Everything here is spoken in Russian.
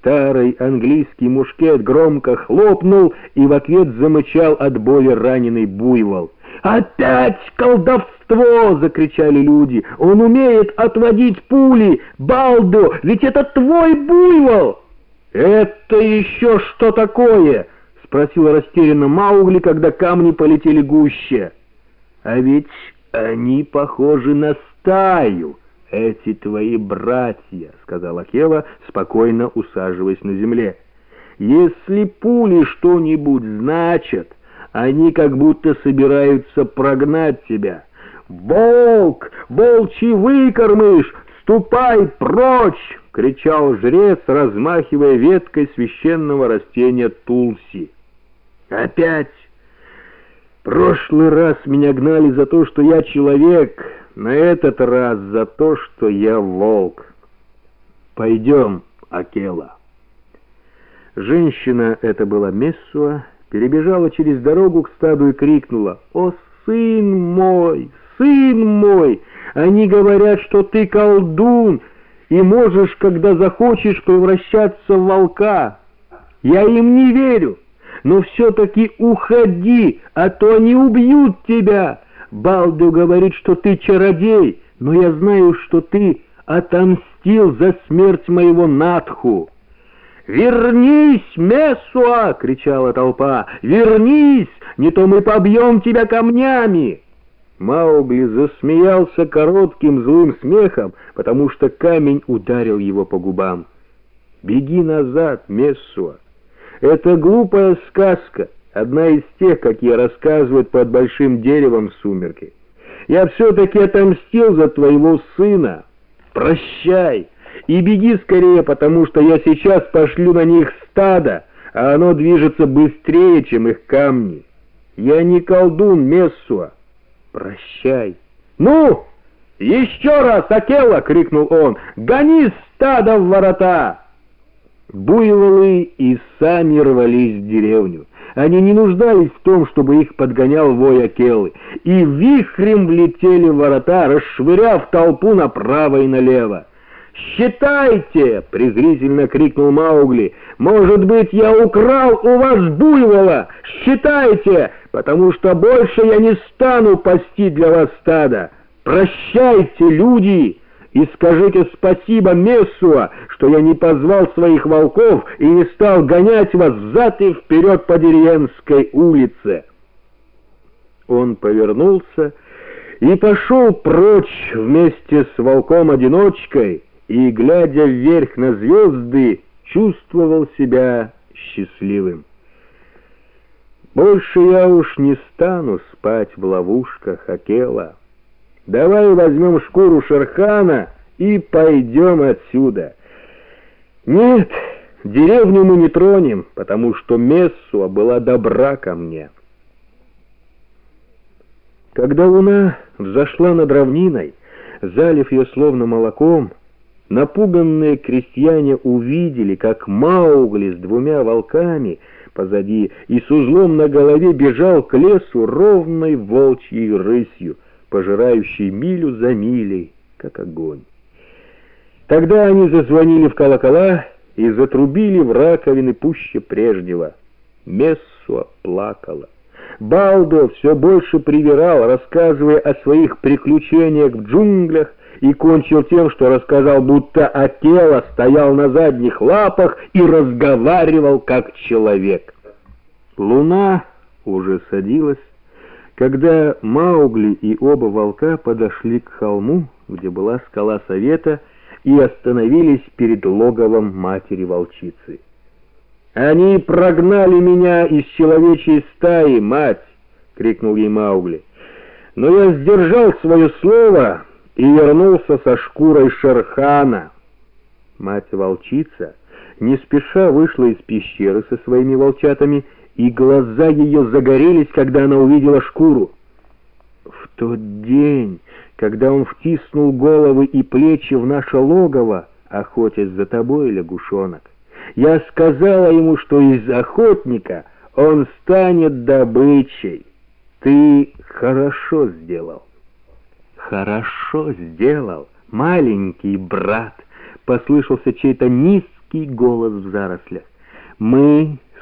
Старый английский мушкет громко хлопнул, и в ответ замычал от боли раненый буйвол. «Опять колдовство!» — закричали люди. «Он умеет отводить пули! Балдо, ведь это твой буйвол!» «Это еще что такое?» — спросил растерянно Маугли, когда камни полетели гуще. «А ведь они похожи на стаю, эти твои братья», — сказала Кела, спокойно усаживаясь на земле. «Если пули что-нибудь значат, они как будто собираются прогнать тебя. «Волк! Волчий выкормыш! Ступай прочь!» — кричал жрец, размахивая веткой священного растения Тулси. «Опять! Прошлый раз меня гнали за то, что я человек, на этот раз за то, что я волк. Пойдем, Акела». Женщина это была Мессуа, перебежала через дорогу к стаду и крикнула «О, сын мой, сын мой! Они говорят, что ты колдун и можешь, когда захочешь, превращаться в волка. Я им не верю, но все-таки уходи, а то они убьют тебя. Балду говорит, что ты чародей, но я знаю, что ты отомстил за смерть моего Натху». «Вернись, Мессуа!» — кричала толпа. «Вернись! Не то мы побьем тебя камнями!» Маугли засмеялся коротким злым смехом, потому что камень ударил его по губам. «Беги назад, Мессуа! Это глупая сказка, одна из тех, какие рассказывают под большим деревом в сумерки. Я все-таки отомстил за твоего сына. Прощай!» И беги скорее, потому что я сейчас пошлю на них стадо, а оно движется быстрее, чем их камни. Я не колдун, Мессуа. Прощай. Ну, еще раз, Акела! — крикнул он. Гони стадо в ворота! Буйволы и сами рвались в деревню. Они не нуждались в том, чтобы их подгонял вой Акелы, и вихрем влетели в ворота, расшвыряв толпу направо и налево. «Считайте!» — презрительно крикнул Маугли. «Может быть, я украл у вас буйвола? Считайте, потому что больше я не стану пасти для вас стада. Прощайте, люди!» И скажите спасибо Мессуа, что я не позвал своих волков и не стал гонять вас взад и вперед по деревенской улице». Он повернулся и пошел прочь вместе с волком-одиночкой, и, глядя вверх на звезды, чувствовал себя счастливым. Больше я уж не стану спать в ловушках Акела. Давай возьмем шкуру Шерхана и пойдем отсюда. Нет, деревню мы не тронем, потому что Мессуа была добра ко мне. Когда луна взошла над равниной, залив ее словно молоком, Напуганные крестьяне увидели, как Маугли с двумя волками позади и с узлом на голове бежал к лесу ровной волчьей рысью, пожирающей милю за милей, как огонь. Тогда они зазвонили в колокола и затрубили в раковины пуще прежнего. Мессуа плакала. Балдо все больше привирал, рассказывая о своих приключениях в джунглях, и кончил тем, что рассказал, будто Акела стоял на задних лапах и разговаривал как человек. Луна уже садилась, когда Маугли и оба волка подошли к холму, где была скала совета, и остановились перед логовом матери-волчицы. «Они прогнали меня из человечьей стаи, мать!» — крикнул ей Маугли. «Но я сдержал свое слово и вернулся со шкурой Шерхана. Мать-волчица не спеша вышла из пещеры со своими волчатами, глаза ее загорелись, когда она увидела шкуру. В тот день, когда он втиснул головы и плечи в наше логово, охотясь за тобой, лягушонок, я сказала ему, что из охотника он станет добычей. Ты хорошо сделал. «Хорошо сделал, маленький брат!» — послышался чей-то низкий голос в зарослях. «Мы